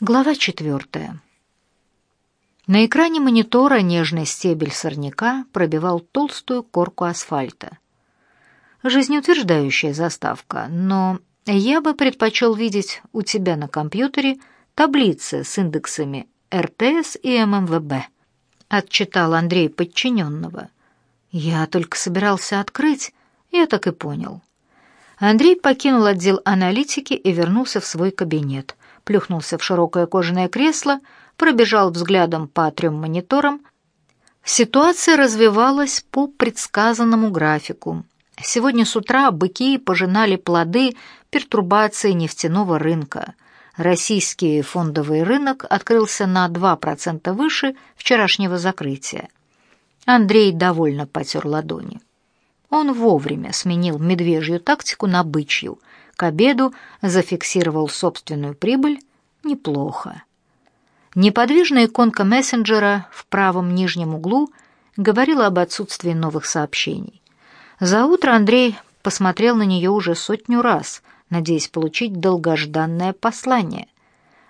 Глава четвертая. На экране монитора нежный стебель сорняка пробивал толстую корку асфальта. Жизнеутверждающая заставка, но я бы предпочел видеть у тебя на компьютере таблицы с индексами РТС и ММВБ, отчитал Андрей подчиненного. Я только собирался открыть, я так и понял. Андрей покинул отдел аналитики и вернулся в свой кабинет плюхнулся в широкое кожаное кресло, пробежал взглядом по трем мониторам. Ситуация развивалась по предсказанному графику. Сегодня с утра быки пожинали плоды пертурбации нефтяного рынка. Российский фондовый рынок открылся на 2% выше вчерашнего закрытия. Андрей довольно потер ладони. Он вовремя сменил медвежью тактику на бычью, к обеду зафиксировал собственную прибыль неплохо. Неподвижная иконка мессенджера в правом нижнем углу говорила об отсутствии новых сообщений. За утро Андрей посмотрел на нее уже сотню раз, надеясь получить долгожданное послание.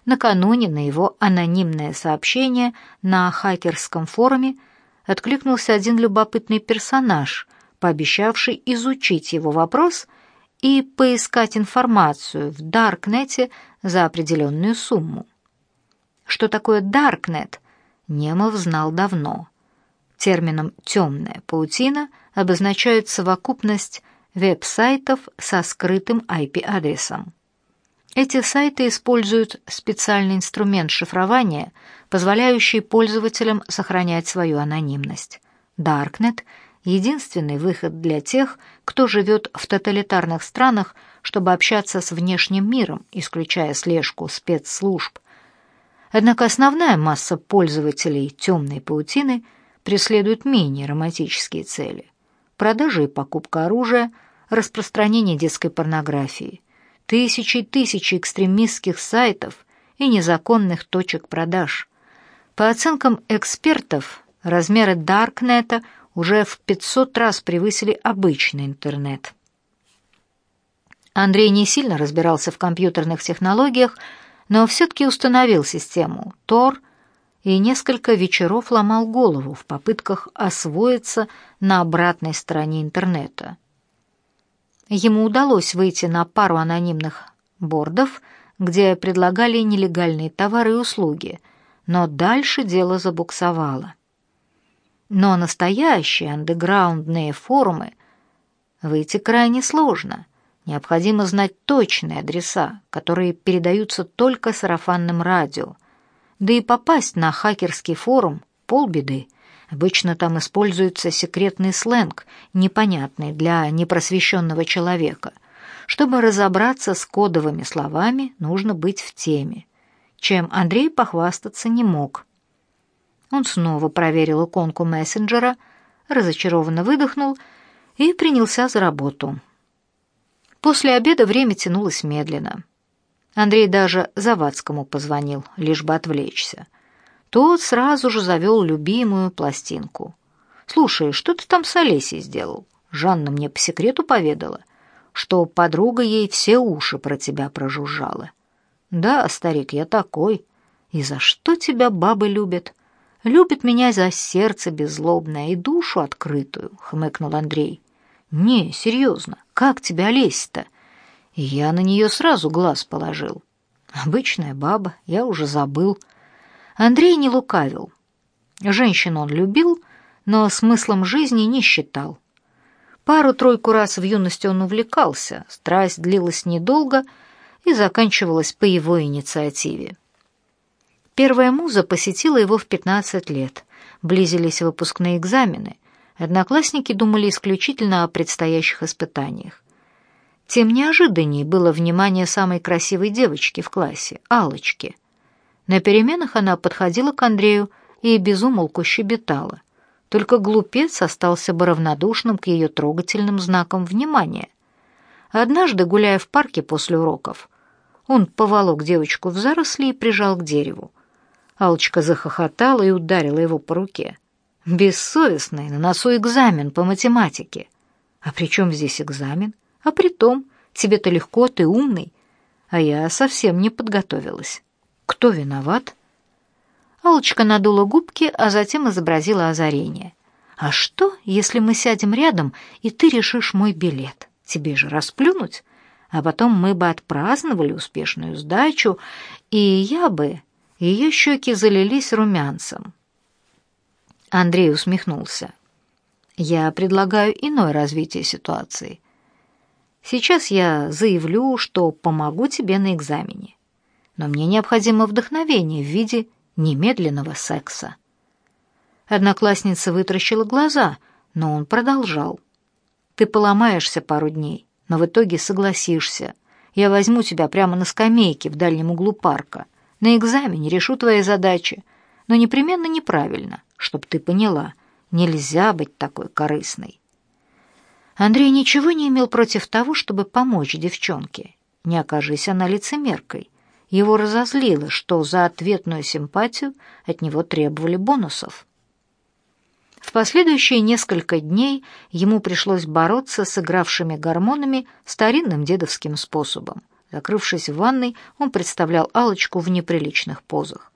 Накануне на его анонимное сообщение на хакерском форуме откликнулся один любопытный персонаж, пообещавший изучить его вопрос – и поискать информацию в Даркнете за определенную сумму. Что такое Даркнет, Немов знал давно. Термином «темная паутина» обозначает совокупность веб-сайтов со скрытым IP-адресом. Эти сайты используют специальный инструмент шифрования, позволяющий пользователям сохранять свою анонимность. Darknet единственный выход для тех, кто живет в тоталитарных странах, чтобы общаться с внешним миром, исключая слежку спецслужб. Однако основная масса пользователей темной паутины преследует менее романтические цели: продажа и покупка оружия, распространение детской порнографии, тысячи и тысячи экстремистских сайтов и незаконных точек продаж. По оценкам экспертов, размеры даркнета – уже в 500 раз превысили обычный интернет. Андрей не сильно разбирался в компьютерных технологиях, но все-таки установил систему Tor и несколько вечеров ломал голову в попытках освоиться на обратной стороне интернета. Ему удалось выйти на пару анонимных бордов, где предлагали нелегальные товары и услуги, но дальше дело забуксовало. Но настоящие андеграундные форумы выйти крайне сложно. Необходимо знать точные адреса, которые передаются только сарафанным радио. Да и попасть на хакерский форум — полбеды. Обычно там используется секретный сленг, непонятный для непросвещенного человека. Чтобы разобраться с кодовыми словами, нужно быть в теме, чем Андрей похвастаться не мог. Он снова проверил иконку мессенджера, разочарованно выдохнул и принялся за работу. После обеда время тянулось медленно. Андрей даже Завадскому позвонил, лишь бы отвлечься. Тот сразу же завел любимую пластинку. «Слушай, что ты там с Олесей сделал? Жанна мне по секрету поведала, что подруга ей все уши про тебя прожужжала». «Да, старик, я такой. И за что тебя бабы любят?» Любит меня за сердце беззлобное и душу открытую, хмыкнул Андрей. Не, серьезно, как тебя Олеся-то? Я на нее сразу глаз положил. Обычная баба, я уже забыл. Андрей не лукавил. Женщин он любил, но смыслом жизни не считал. Пару-тройку раз в юности он увлекался, страсть длилась недолго и заканчивалась по его инициативе. Первая муза посетила его в 15 лет. Близились выпускные экзамены. Одноклассники думали исключительно о предстоящих испытаниях. Тем неожиданнее было внимание самой красивой девочки в классе, Алочки. На переменах она подходила к Андрею и безумолку щебетала. Только глупец остался бы равнодушным к ее трогательным знакам внимания. Однажды, гуляя в парке после уроков, он поволок девочку в заросли и прижал к дереву. Алочка захохотала и ударила его по руке. Бессовестный, на носу экзамен по математике. А при чем здесь экзамен? А при том, тебе-то легко, ты умный. А я совсем не подготовилась. Кто виноват? Алочка надула губки, а затем изобразила озарение. А что, если мы сядем рядом, и ты решишь мой билет? Тебе же расплюнуть? А потом мы бы отпраздновали успешную сдачу, и я бы... Ее щеки залились румянцем. Андрей усмехнулся. «Я предлагаю иное развитие ситуации. Сейчас я заявлю, что помогу тебе на экзамене. Но мне необходимо вдохновение в виде немедленного секса». Одноклассница вытращила глаза, но он продолжал. «Ты поломаешься пару дней, но в итоге согласишься. Я возьму тебя прямо на скамейке в дальнем углу парка. На экзамене решу твои задачи, но непременно неправильно, чтоб ты поняла. Нельзя быть такой корыстной». Андрей ничего не имел против того, чтобы помочь девчонке. Не окажись она лицемеркой. Его разозлило, что за ответную симпатию от него требовали бонусов. В последующие несколько дней ему пришлось бороться с игравшими гормонами старинным дедовским способом. Закрывшись в ванной, он представлял алочку в неприличных позах.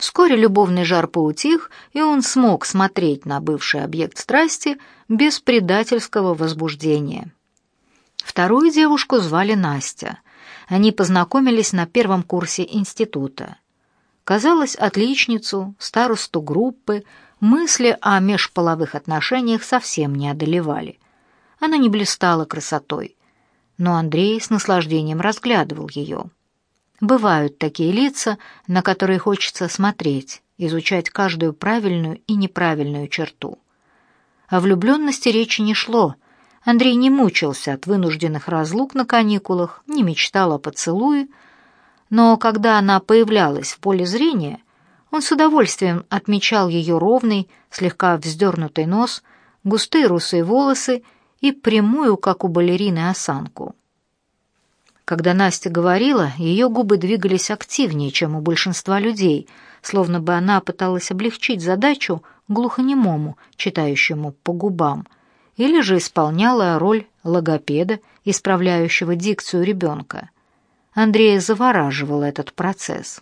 Вскоре любовный жар поутих, и он смог смотреть на бывший объект страсти без предательского возбуждения. Вторую девушку звали Настя. Они познакомились на первом курсе института. Казалось, отличницу, старосту группы, мысли о межполовых отношениях совсем не одолевали. Она не блистала красотой, но Андрей с наслаждением разглядывал ее. Бывают такие лица, на которые хочется смотреть, изучать каждую правильную и неправильную черту. О влюбленности речи не шло. Андрей не мучился от вынужденных разлук на каникулах, не мечтал о поцелуе, но когда она появлялась в поле зрения, он с удовольствием отмечал ее ровный, слегка вздернутый нос, густые русые волосы и прямую, как у балерины, осанку. Когда Настя говорила, ее губы двигались активнее, чем у большинства людей, словно бы она пыталась облегчить задачу глухонемому, читающему по губам, или же исполняла роль логопеда, исправляющего дикцию ребенка. Андрея завораживал этот процесс.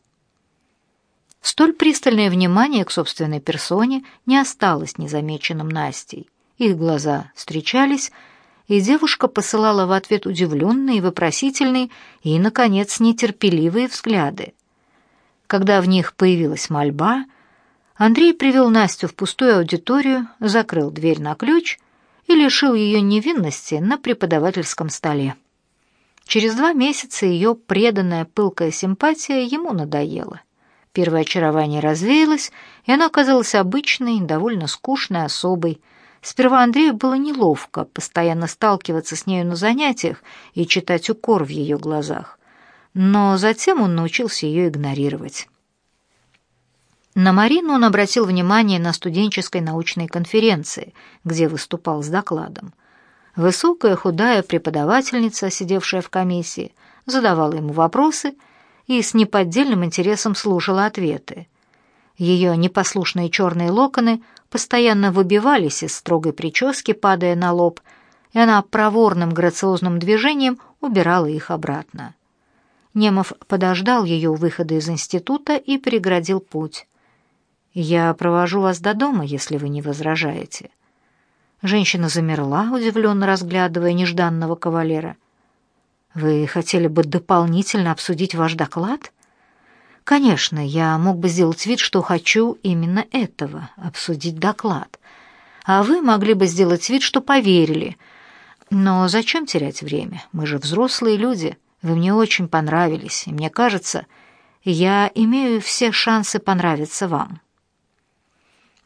Столь пристальное внимание к собственной персоне не осталось незамеченным Настей. Их глаза встречались, и девушка посылала в ответ удивленные, вопросительные и, наконец, нетерпеливые взгляды. Когда в них появилась мольба, Андрей привел Настю в пустую аудиторию, закрыл дверь на ключ и лишил ее невинности на преподавательском столе. Через два месяца ее преданная пылкая симпатия ему надоела. Первое очарование развеялось, и она оказалась обычной, довольно скучной особой, Сперва Андрею было неловко постоянно сталкиваться с нею на занятиях и читать укор в ее глазах, но затем он научился ее игнорировать. На Марину он обратил внимание на студенческой научной конференции, где выступал с докладом. Высокая худая преподавательница, сидевшая в комиссии, задавала ему вопросы и с неподдельным интересом слушала ответы. Ее непослушные черные локоны постоянно выбивались из строгой прически, падая на лоб, и она проворным грациозным движением убирала их обратно. Немов подождал ее у выхода из института и преградил путь. «Я провожу вас до дома, если вы не возражаете». Женщина замерла, удивленно разглядывая нежданного кавалера. «Вы хотели бы дополнительно обсудить ваш доклад?» Конечно, я мог бы сделать вид, что хочу именно этого обсудить доклад. А вы могли бы сделать вид, что поверили. Но зачем терять время? Мы же взрослые люди. Вы мне очень понравились, и мне кажется, я имею все шансы понравиться вам.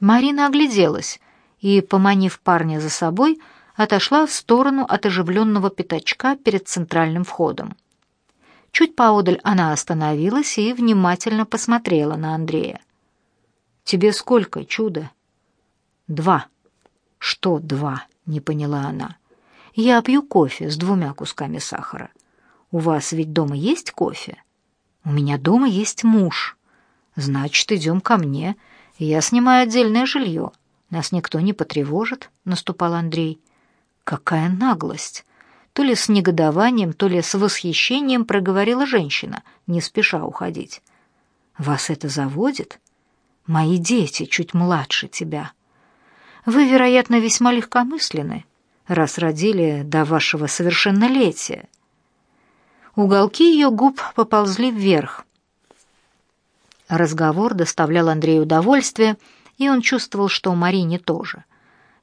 Марина огляделась и, поманив парня за собой, отошла в сторону от оживленного пятачка перед центральным входом. Чуть поодаль она остановилась и внимательно посмотрела на Андрея. «Тебе сколько, чудо?» «Два». «Что два?» — не поняла она. «Я пью кофе с двумя кусками сахара. У вас ведь дома есть кофе?» «У меня дома есть муж». «Значит, идем ко мне. Я снимаю отдельное жилье. Нас никто не потревожит», — наступал Андрей. «Какая наглость!» То ли с негодованием, то ли с восхищением проговорила женщина, не спеша уходить. Вас это заводит? Мои дети чуть младше тебя. Вы, вероятно, весьма легкомысленны, раз родили до вашего совершеннолетия. Уголки ее губ поползли вверх. Разговор доставлял Андрею удовольствие, и он чувствовал, что Марине тоже.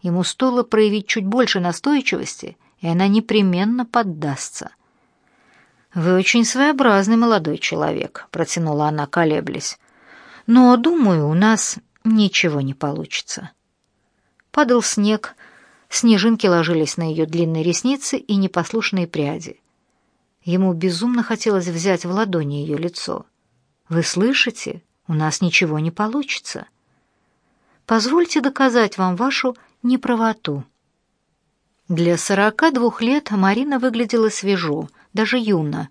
Ему стоило проявить чуть больше настойчивости, и она непременно поддастся. «Вы очень своеобразный молодой человек», — протянула она, колеблясь. «Но, думаю, у нас ничего не получится». Падал снег, снежинки ложились на ее длинные ресницы и непослушные пряди. Ему безумно хотелось взять в ладони ее лицо. «Вы слышите? У нас ничего не получится. Позвольте доказать вам вашу неправоту». Для сорока двух лет Марина выглядела свежо, даже юно.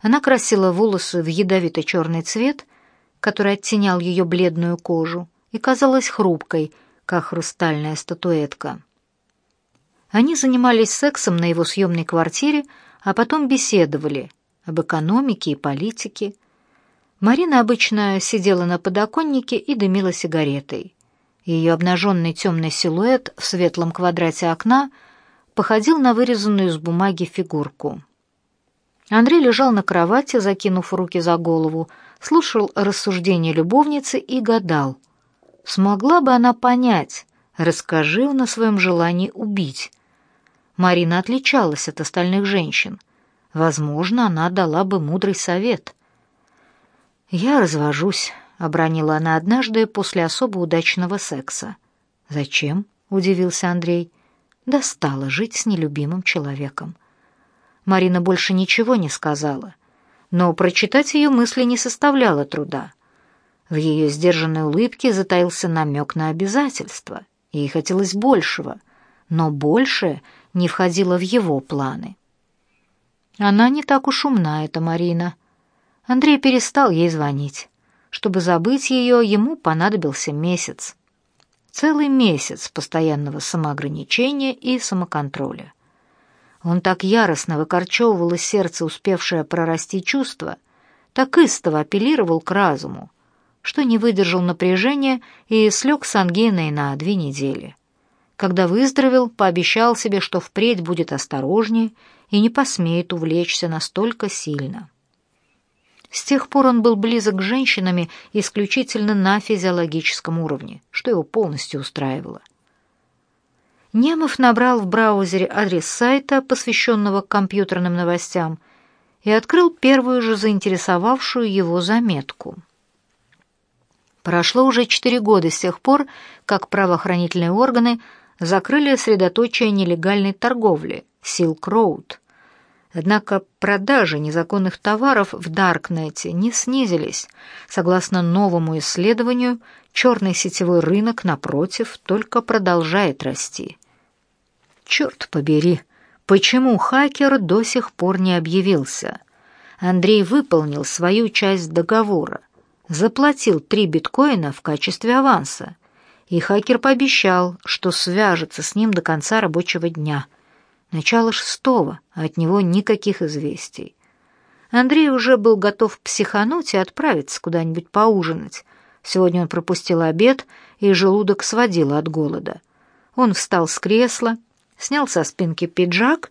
Она красила волосы в ядовито-черный цвет, который оттенял ее бледную кожу, и казалась хрупкой, как хрустальная статуэтка. Они занимались сексом на его съемной квартире, а потом беседовали об экономике и политике. Марина обычно сидела на подоконнике и дымила сигаретой. Ее обнаженный темный силуэт в светлом квадрате окна походил на вырезанную из бумаги фигурку. Андрей лежал на кровати, закинув руки за голову, слушал рассуждения любовницы и гадал. Смогла бы она понять, расскажи на своем желании убить, Марина отличалась от остальных женщин. Возможно, она дала бы мудрый совет. «Я развожусь», — обронила она однажды после особо удачного секса. «Зачем?» — удивился Андрей. «Достала жить с нелюбимым человеком». Марина больше ничего не сказала, но прочитать ее мысли не составляло труда. В ее сдержанной улыбке затаился намек на обязательство. Ей хотелось большего, но большее не входило в его планы. Она не так уж умна, эта Марина. Андрей перестал ей звонить. Чтобы забыть ее, ему понадобился месяц. Целый месяц постоянного самоограничения и самоконтроля. Он так яростно выкорчевывал из сердца успевшее прорасти чувство, так истово апеллировал к разуму, что не выдержал напряжения и слег с ангиной на две недели. Когда выздоровел, пообещал себе, что впредь будет осторожнее и не посмеет увлечься настолько сильно. С тех пор он был близок к женщинам исключительно на физиологическом уровне, что его полностью устраивало. Немов набрал в браузере адрес сайта, посвященного компьютерным новостям, и открыл первую же заинтересовавшую его заметку. Прошло уже четыре года с тех пор, как правоохранительные органы закрыли средоточие нелегальной торговли – Силк-Роуд. Однако продажи незаконных товаров в Даркнете не снизились. Согласно новому исследованию, черный сетевой рынок, напротив, только продолжает расти. Черт побери, почему хакер до сих пор не объявился? Андрей выполнил свою часть договора, заплатил три биткоина в качестве аванса и хакер пообещал, что свяжется с ним до конца рабочего дня. Начало шестого, а от него никаких известий. Андрей уже был готов психануть и отправиться куда-нибудь поужинать. Сегодня он пропустил обед, и желудок сводило от голода. Он встал с кресла, снял со спинки пиджак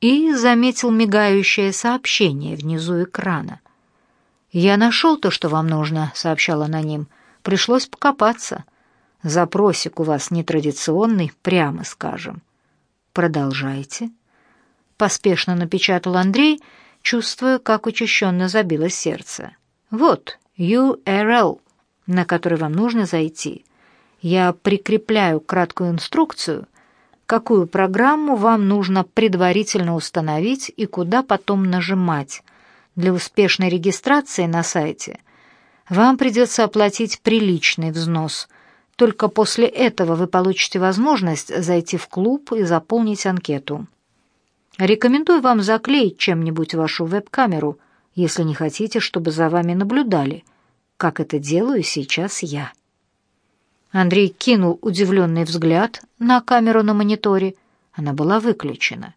и заметил мигающее сообщение внизу экрана. «Я нашел то, что вам нужно», — сообщал аноним. «Пришлось покопаться». Запросик у вас нетрадиционный, прямо скажем. Продолжайте. Поспешно напечатал Андрей, чувствуя, как учащенно забилось сердце. Вот URL, на который вам нужно зайти. Я прикрепляю краткую инструкцию, какую программу вам нужно предварительно установить и куда потом нажимать. Для успешной регистрации на сайте вам придется оплатить приличный взнос – только после этого вы получите возможность зайти в клуб и заполнить анкету. Рекомендую вам заклеить чем-нибудь вашу веб-камеру, если не хотите, чтобы за вами наблюдали, как это делаю сейчас я. Андрей кинул удивленный взгляд на камеру на мониторе. Она была выключена.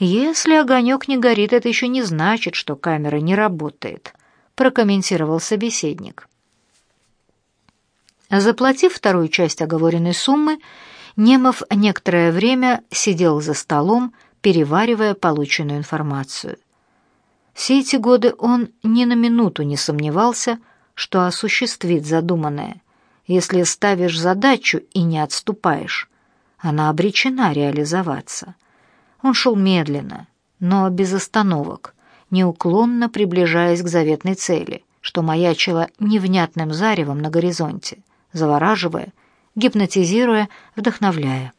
Если огонек не горит, это еще не значит, что камера не работает. прокомментировал собеседник. Заплатив вторую часть оговоренной суммы, Немов некоторое время сидел за столом, переваривая полученную информацию. Все эти годы он ни на минуту не сомневался, что осуществит задуманное. Если ставишь задачу и не отступаешь, она обречена реализоваться. Он шел медленно, но без остановок, неуклонно приближаясь к заветной цели, что маячило невнятным заревом на горизонте, завораживая, гипнотизируя, вдохновляя.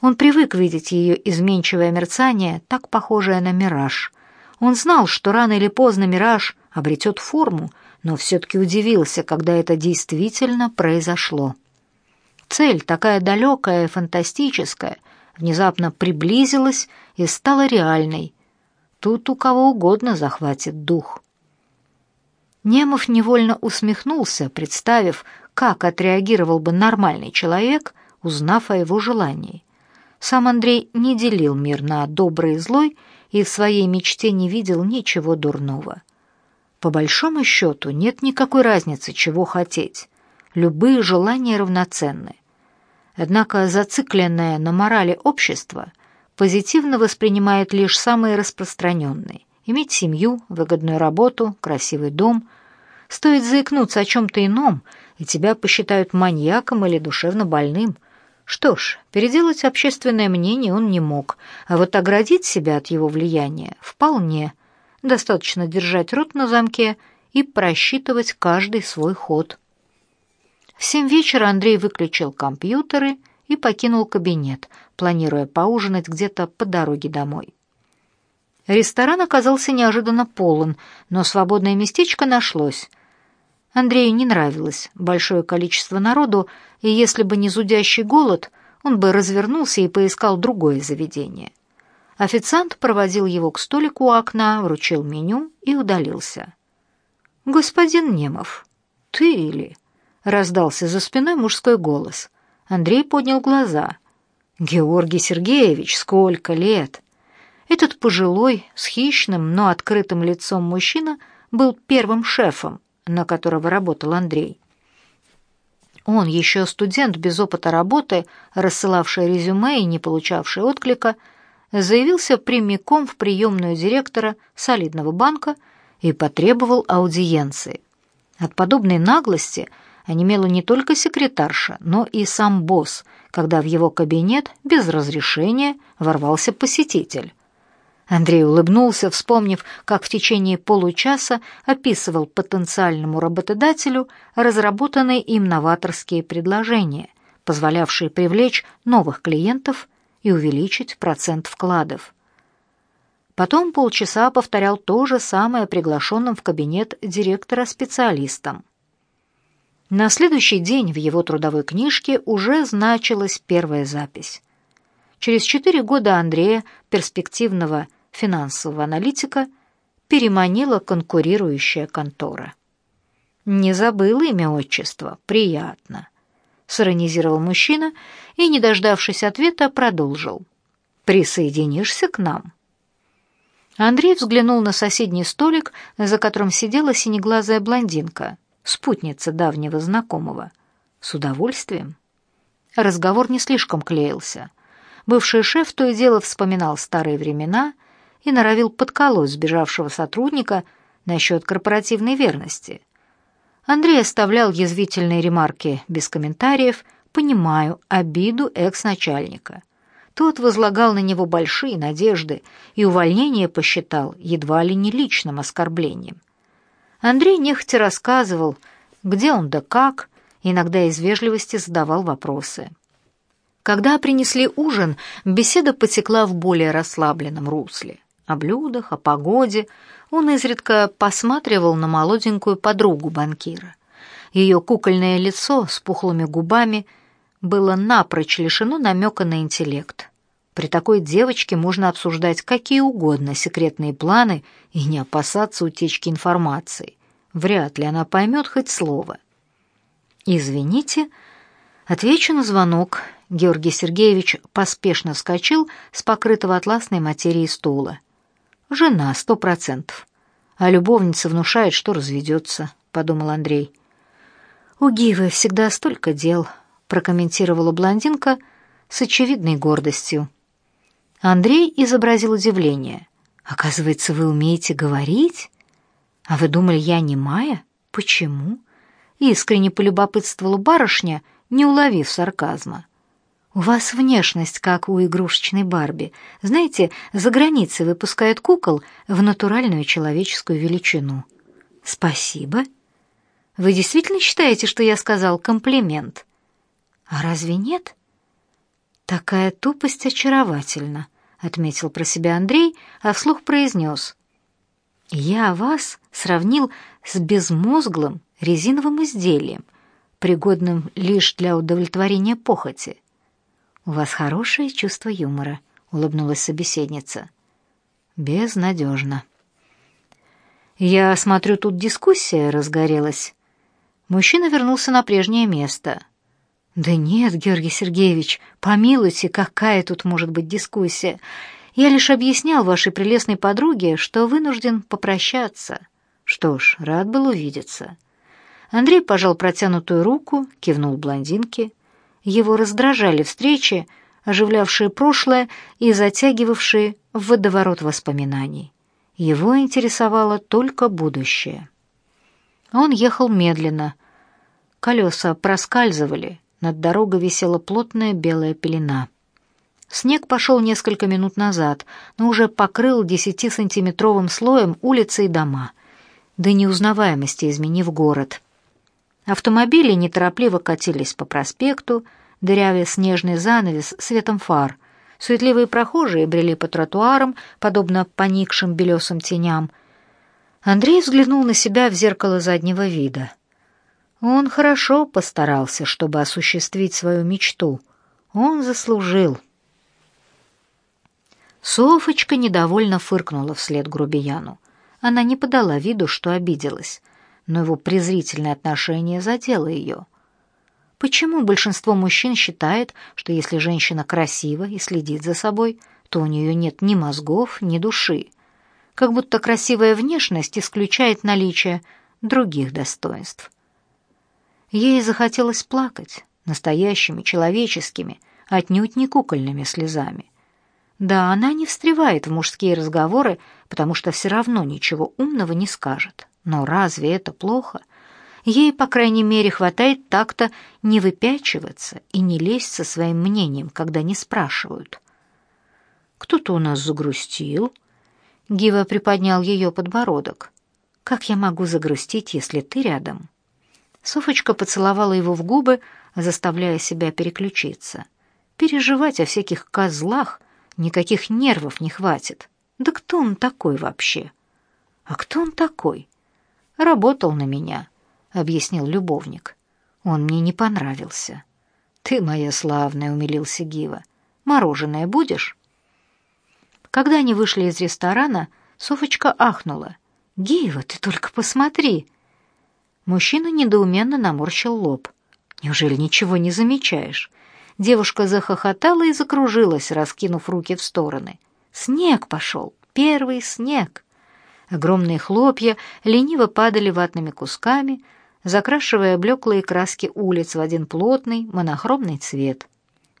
Он привык видеть ее изменчивое мерцание, так похожее на мираж. Он знал, что рано или поздно мираж обретет форму, но все-таки удивился, когда это действительно произошло. Цель, такая далекая и фантастическая, внезапно приблизилась и стала реальной. Тут у кого угодно захватит дух. Немов невольно усмехнулся, представив, как отреагировал бы нормальный человек, узнав о его желании. Сам Андрей не делил мир на добрый и злой и в своей мечте не видел ничего дурного. По большому счету нет никакой разницы, чего хотеть. Любые желания равноценны. Однако зацикленное на морали общество позитивно воспринимает лишь самые распространенные. Иметь семью, выгодную работу, красивый дом. Стоит заикнуться о чем-то ином – и тебя посчитают маньяком или душевно больным. Что ж, переделать общественное мнение он не мог, а вот оградить себя от его влияния вполне. Достаточно держать рот на замке и просчитывать каждый свой ход. В семь вечера Андрей выключил компьютеры и покинул кабинет, планируя поужинать где-то по дороге домой. Ресторан оказался неожиданно полон, но свободное местечко нашлось — Андрею не нравилось большое количество народу, и если бы не зудящий голод, он бы развернулся и поискал другое заведение. Официант проводил его к столику у окна, вручил меню и удалился. «Господин Немов, ты или?» — раздался за спиной мужской голос. Андрей поднял глаза. «Георгий Сергеевич, сколько лет!» Этот пожилой, с хищным, но открытым лицом мужчина был первым шефом, на которого работал Андрей. Он, еще студент без опыта работы, рассылавший резюме и не получавший отклика, заявился прямиком в приемную директора солидного банка и потребовал аудиенции. От подобной наглости онемела не только секретарша, но и сам босс, когда в его кабинет без разрешения ворвался посетитель. Андрей улыбнулся, вспомнив, как в течение получаса описывал потенциальному работодателю разработанные им новаторские предложения, позволявшие привлечь новых клиентов и увеличить процент вкладов. Потом полчаса повторял то же самое приглашенным в кабинет директора специалистам. На следующий день в его трудовой книжке уже значилась первая запись. Через четыре года Андрея, перспективного финансового аналитика, переманила конкурирующая контора. «Не забыл имя отчества. Приятно», — сиронизировал мужчина и, не дождавшись ответа, продолжил. «Присоединишься к нам?» Андрей взглянул на соседний столик, за которым сидела синеглазая блондинка, спутница давнего знакомого. С удовольствием. Разговор не слишком клеился. Бывший шеф то и дело вспоминал старые времена и норовил подколоть сбежавшего сотрудника насчет корпоративной верности. Андрей оставлял язвительные ремарки без комментариев, понимаю обиду экс-начальника. Тот возлагал на него большие надежды и увольнение посчитал едва ли не личным оскорблением. Андрей нехотя рассказывал, где он да как, иногда из вежливости задавал вопросы. Когда принесли ужин, беседа потекла в более расслабленном русле о блюдах, о погоде. Он изредка посматривал на молоденькую подругу банкира. Ее кукольное лицо с пухлыми губами было напрочь лишено намека на интеллект. При такой девочке можно обсуждать какие угодно секретные планы и не опасаться утечки информации. Вряд ли она поймет хоть слово. «Извините», Отвечу на звонок. Георгий Сергеевич поспешно вскочил с покрытого атласной материи стула. Жена, сто процентов. а любовница внушает, что разведется», — подумал Андрей. «У Гивы всегда столько дел», — прокомментировала блондинка с очевидной гордостью. Андрей изобразил удивление. «Оказывается, вы умеете говорить? А вы думали, я не Майя? Почему?» Искренне полюбопытствовала барышня, не уловив сарказма. «У вас внешность, как у игрушечной Барби. Знаете, за границей выпускают кукол в натуральную человеческую величину». «Спасибо. Вы действительно считаете, что я сказал комплимент?» «А разве нет?» «Такая тупость очаровательна», — отметил про себя Андрей, а вслух произнес. «Я вас сравнил с безмозглым резиновым изделием, пригодным лишь для удовлетворения похоти. У вас хорошее чувство юмора, улыбнулась собеседница. Безнадежно. Я смотрю, тут дискуссия разгорелась. Мужчина вернулся на прежнее место. Да нет, Георгий Сергеевич, помилуйте, какая тут может быть дискуссия? Я лишь объяснял вашей прелестной подруге, что вынужден попрощаться. Что ж, рад был увидеться. Андрей пожал протянутую руку, кивнул блондинке. Его раздражали встречи, оживлявшие прошлое и затягивавшие в водоворот воспоминаний. Его интересовало только будущее. Он ехал медленно. Колеса проскальзывали, над дорогой висела плотная белая пелена. Снег пошел несколько минут назад, но уже покрыл десятисантиметровым слоем улицы и дома, до неузнаваемости изменив город. Автомобили неторопливо катились по проспекту, дырявя снежный занавес светом фар. Суетливые прохожие брели по тротуарам, подобно поникшим белесым теням. Андрей взглянул на себя в зеркало заднего вида. Он хорошо постарался, чтобы осуществить свою мечту. Он заслужил. Софочка недовольно фыркнула вслед грубияну. Она не подала виду, что обиделась — но его презрительное отношение задело ее. Почему большинство мужчин считает, что если женщина красива и следит за собой, то у нее нет ни мозгов, ни души? Как будто красивая внешность исключает наличие других достоинств. Ей захотелось плакать настоящими, человеческими, отнюдь не кукольными слезами. Да, она не встревает в мужские разговоры, потому что все равно ничего умного не скажет. Но разве это плохо? Ей, по крайней мере, хватает так-то не выпячиваться и не лезть со своим мнением, когда не спрашивают. «Кто-то у нас загрустил?» Гива приподнял ее подбородок. «Как я могу загрустить, если ты рядом?» Софочка поцеловала его в губы, заставляя себя переключиться. Переживать о всяких козлах никаких нервов не хватит. Да кто он такой вообще? А кто он такой? Работал на меня, объяснил любовник. Он мне не понравился. Ты моя славная, умилился Гива. Мороженое будешь? Когда они вышли из ресторана, Софочка ахнула. Гива, ты только посмотри. Мужчина недоуменно наморщил лоб. Неужели ничего не замечаешь? Девушка захохотала и закружилась, раскинув руки в стороны. Снег пошел, первый снег. Огромные хлопья лениво падали ватными кусками, закрашивая блеклые краски улиц в один плотный монохромный цвет.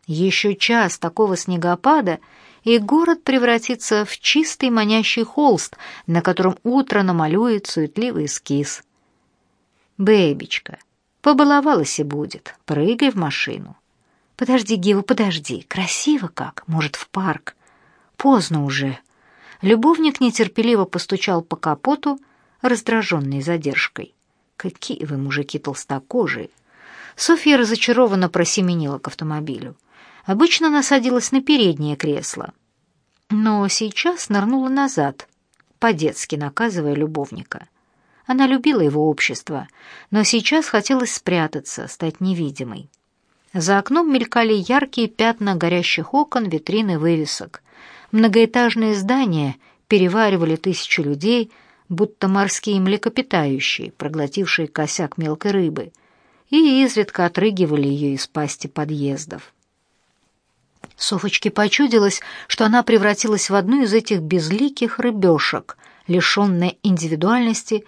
Еще час такого снегопада, и город превратится в чистый манящий холст, на котором утро намалюет суетливый эскиз. «Бэбичка, побаловалась и будет, прыгай в машину». «Подожди, Гева, подожди, красиво как, может, в парк?» «Поздно уже», Любовник нетерпеливо постучал по капоту, раздраженный задержкой. «Какие вы, мужики толстокожие!» Софья разочарованно просеменила к автомобилю. Обычно она садилась на переднее кресло, но сейчас нырнула назад, по-детски наказывая любовника. Она любила его общество, но сейчас хотелось спрятаться, стать невидимой. За окном мелькали яркие пятна горящих окон, витрины вывесок. Многоэтажные здания переваривали тысячи людей, будто морские млекопитающие, проглотившие косяк мелкой рыбы, и изредка отрыгивали ее из пасти подъездов. Софочке почудилось, что она превратилась в одну из этих безликих рыбешек, лишенная индивидуальности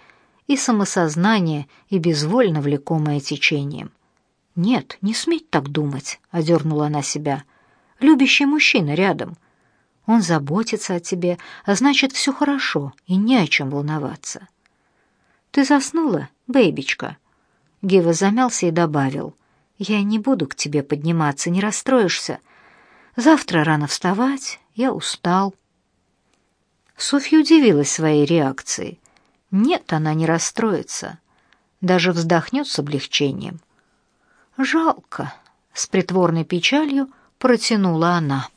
и самосознания и безвольно влекомая течением. «Нет, не сметь так думать», — одернула она себя. «Любящий мужчина рядом. Он заботится о тебе, а значит, все хорошо, и не о чем волноваться». «Ты заснула, бэйбичка?» Гева замялся и добавил. «Я не буду к тебе подниматься, не расстроишься. Завтра рано вставать, я устал». Софья удивилась своей реакцией. Нет, она не расстроится, даже вздохнет с облегчением. Жалко, с притворной печалью протянула она.